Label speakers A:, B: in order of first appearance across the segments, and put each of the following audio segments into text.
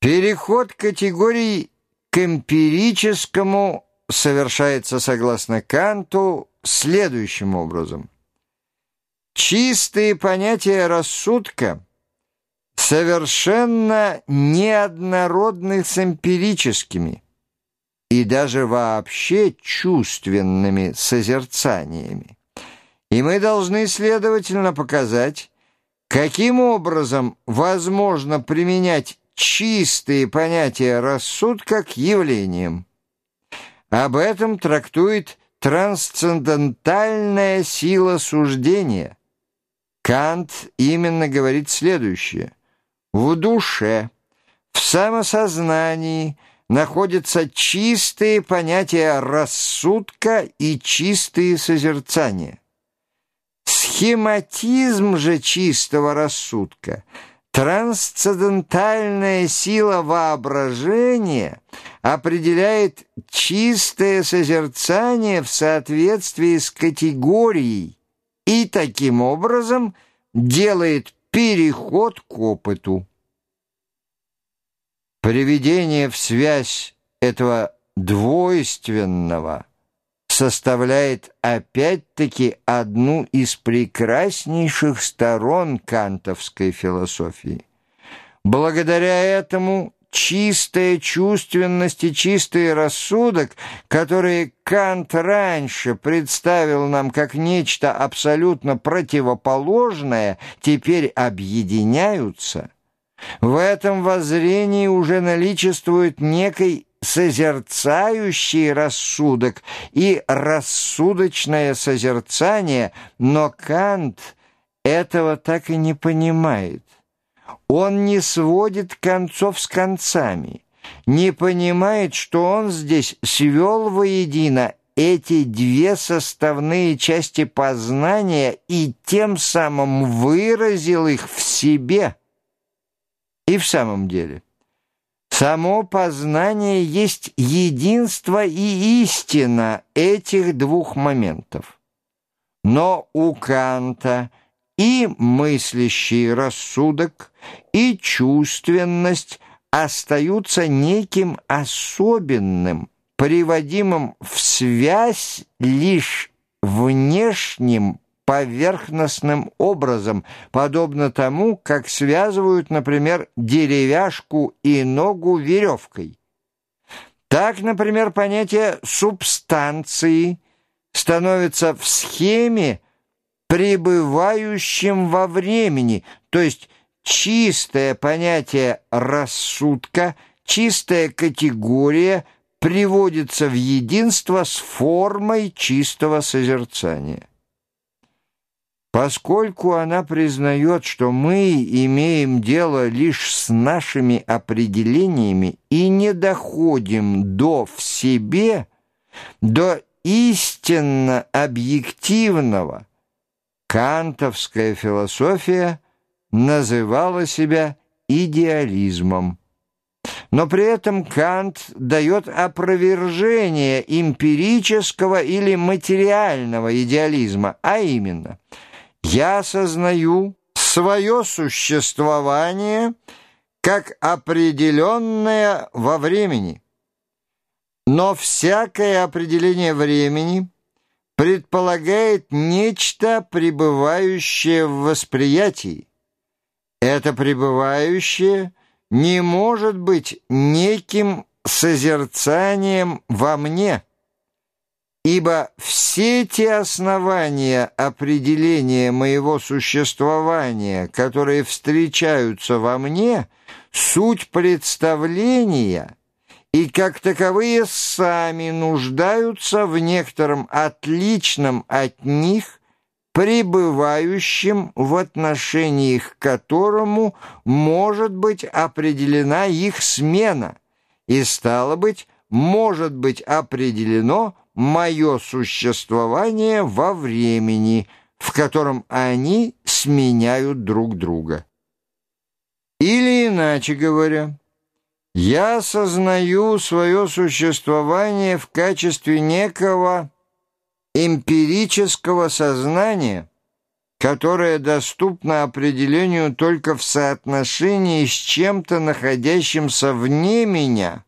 A: Переход категорий к эмпирическому совершается, согласно Канту, следующим образом. Чистые понятия рассудка совершенно неоднородны с эмпирическими и даже вообще чувственными созерцаниями. И мы должны, следовательно, показать, каким образом возможно применять чистые понятия рассудка к явлениям. Об этом трактует трансцендентальная сила суждения. Кант именно говорит следующее. В душе, в самосознании находятся чистые понятия рассудка и чистые созерцания. Схематизм же чистого рассудка – Трансцендентальная сила воображения определяет чистое созерцание в соответствии с категорией и таким образом делает переход к опыту. Приведение в связь этого двойственного составляет опять-таки одну из прекраснейших сторон кантовской философии. Благодаря этому чистая чувственность и чистый рассудок, которые Кант раньше представил нам как нечто абсолютно противоположное, теперь объединяются. В этом воззрении уже наличествует некий созерцающий рассудок и рассудочное созерцание, но Кант этого так и не понимает. Он не сводит концов с концами, не понимает, что он здесь свел воедино эти две составные части познания и тем самым выразил их в себе. И в самом деле – Само познание есть единство и истина этих двух моментов. Но у Канта и мыслящий рассудок, и чувственность остаются неким особенным, приводимым в связь лишь внешним поверхностным образом, подобно тому, как связывают, например, деревяшку и ногу веревкой. Так, например, понятие «субстанции» становится в схеме пребывающим во времени, то есть чистое понятие рассудка, чистая категория приводится в единство с формой чистого созерцания. Поскольку она признает, что мы имеем дело лишь с нашими определениями и не доходим до в себе, до истинно объективного, кантовская философия называла себя идеализмом. Но при этом Кант дает опровержение эмпирического или материального идеализма, а именно – я осознаю свое существование как определенное во времени. Но всякое определение времени предполагает нечто, пребывающее в восприятии. Это пребывающее не может быть неким созерцанием во мне – Ибо все те основания определения моего существования, которые встречаются во мне, суть представления и как таковые сами нуждаются в некотором отличном от них, пребывающем в отношениях к которому может быть определена их смена. И, стало быть, может быть определено мое существование во времени, в котором они сменяют друг друга. Или иначе говоря, я осознаю свое существование в качестве некого эмпирического сознания, которое доступно определению только в соотношении с чем-то, находящимся вне меня,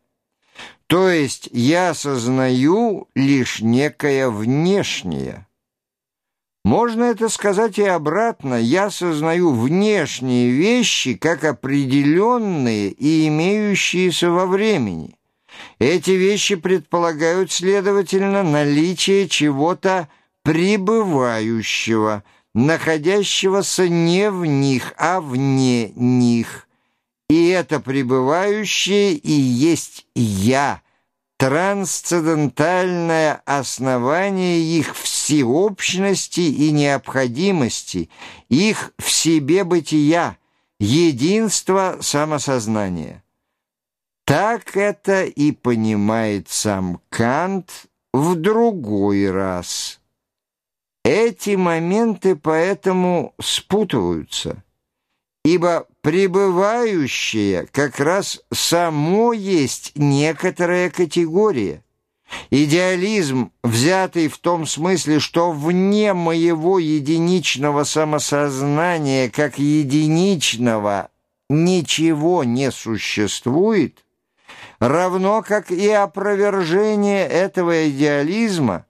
A: то есть я сознаю лишь некое внешнее. Можно это сказать и обратно. Я сознаю внешние вещи как определенные и имеющиеся во времени. Эти вещи предполагают, следовательно, наличие чего-то пребывающего, находящегося не в них, а вне них. И это пребывающее и есть «я», трансцендентальное основание их всеобщности и необходимости, их в себе бытия, единство самосознания. Так это и понимает сам Кант в другой раз. Эти моменты поэтому спутываются, ибо пребывающее как раз само есть некоторая категория. Идеализм, взятый в том смысле, что вне моего единичного самосознания как единичного ничего не существует, равно как и опровержение этого идеализма –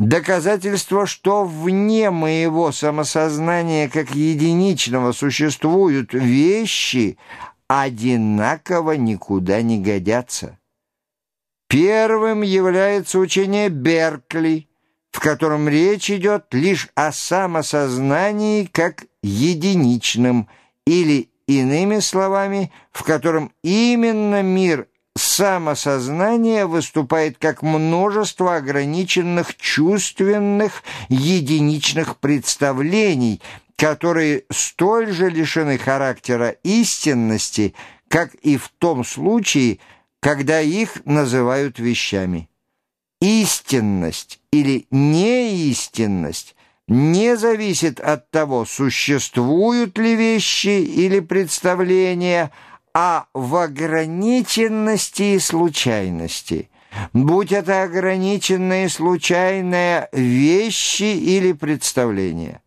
A: Доказательство, что вне моего самосознания как единичного существуют вещи, одинаково никуда не годятся. Первым является учение Беркли, в котором речь идет лишь о самосознании как единичном, или, иными словами, в котором именно мир самосознание выступает как множество ограниченных чувственных единичных представлений, которые столь же лишены характера истинности, как и в том случае, когда их называют вещами. Истинность или неистинность не зависит от того, существуют ли вещи или представления, а в ограниченности и случайности. Будь это ограниченные случайные вещи или представления.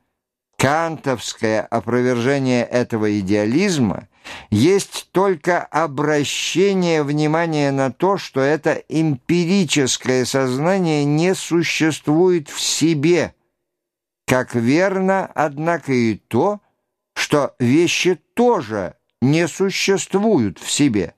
A: Кантовское опровержение этого идеализма есть только обращение внимания на то, что это эмпирическое сознание не существует в себе, как верно, однако, и то, что вещи тоже – не существуют в себе.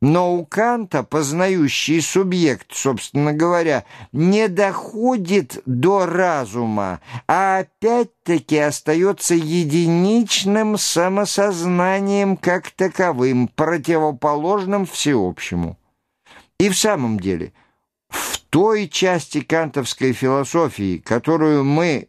A: Но у Канта познающий субъект, собственно говоря, не доходит до разума, а опять-таки остается единичным самосознанием как таковым, противоположным всеобщему. И в самом деле, в той части кантовской философии, которую мы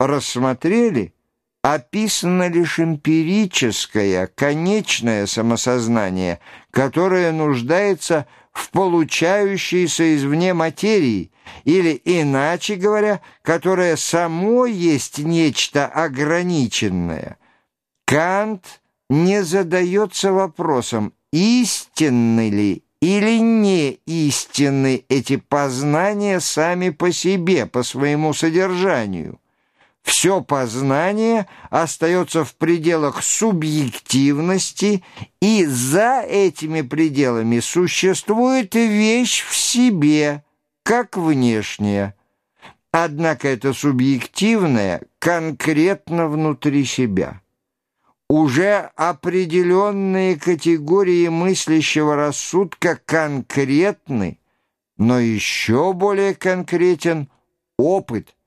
A: рассмотрели – описано лишь эмпирическое, конечное самосознание, которое нуждается в получающейся извне материи, или, иначе говоря, которое само есть нечто ограниченное. Кант не задается вопросом, истинны ли или не истинны эти познания сами по себе, по своему содержанию все познание остается в пределах субъективности, и за этими пределами существует вещь в себе, как внешняя. Однако это субъективное конкретно внутри себя. Уже определенные категории мыслящего рассудка конкретны, но еще более конкретен опыт –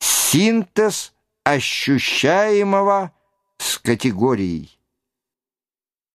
A: синтез ощущаемого с категорией.